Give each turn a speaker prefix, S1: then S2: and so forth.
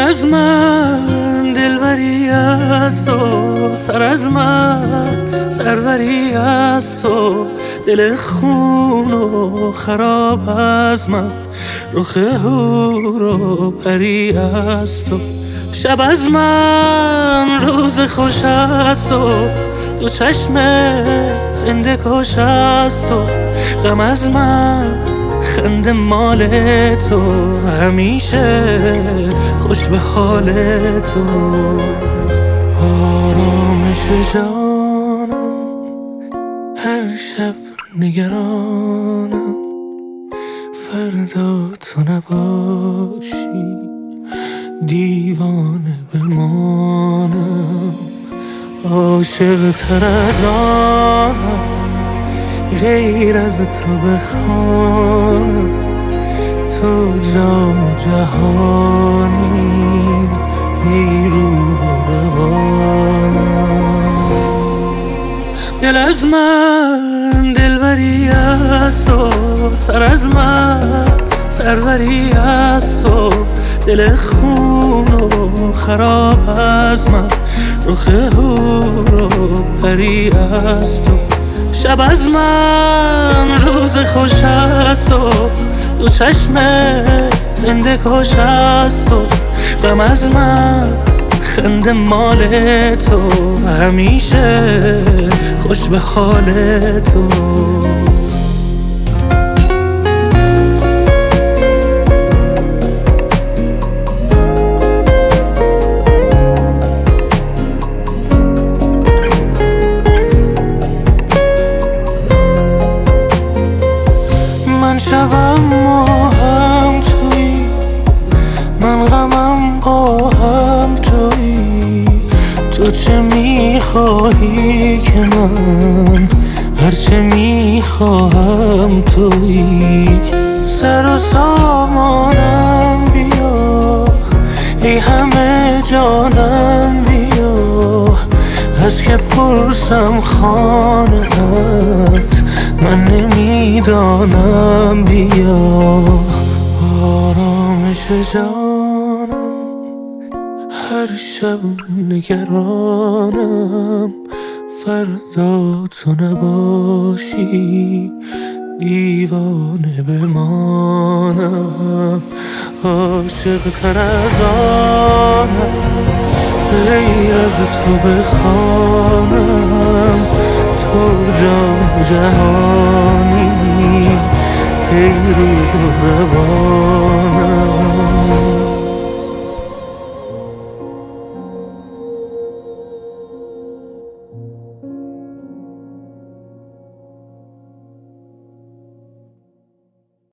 S1: از من دلبری است و سر از من سروری است و دل خون و خراب از من رخ هور و پری است و شب از من روز خوش است تو چشم زنده کش است و غم از من خند مال تو همیشه خوش به حال تو. آرامش جانم هر شب نگرانم. فردا تو نباشی دیوانه بمانم. عاشق تر از آنم. غیر از تو بخوانم. تو جان جهانی ای روح روانم. دل از من دلبری است و سر از من سروری است و دل خون و خراب از من. رخ هور و پری است و شب از من روز خوش است و تو چشم زنده کش است و غم از من خند مال تو همیشه خوش به حال تو. می‌خواهی که من هرچه می‌خواهم توی سر و سامانم بیا ای همه جانم بیا. از که پرسم خانه من نمی‌دانم بیا. آرامش جانم هر شب نگرانم. فردا تو نباشی. دیوانه بمانم. عاشق تر از آنم. غیر از تو بخوانم. تو جان جهانی. ای روح روان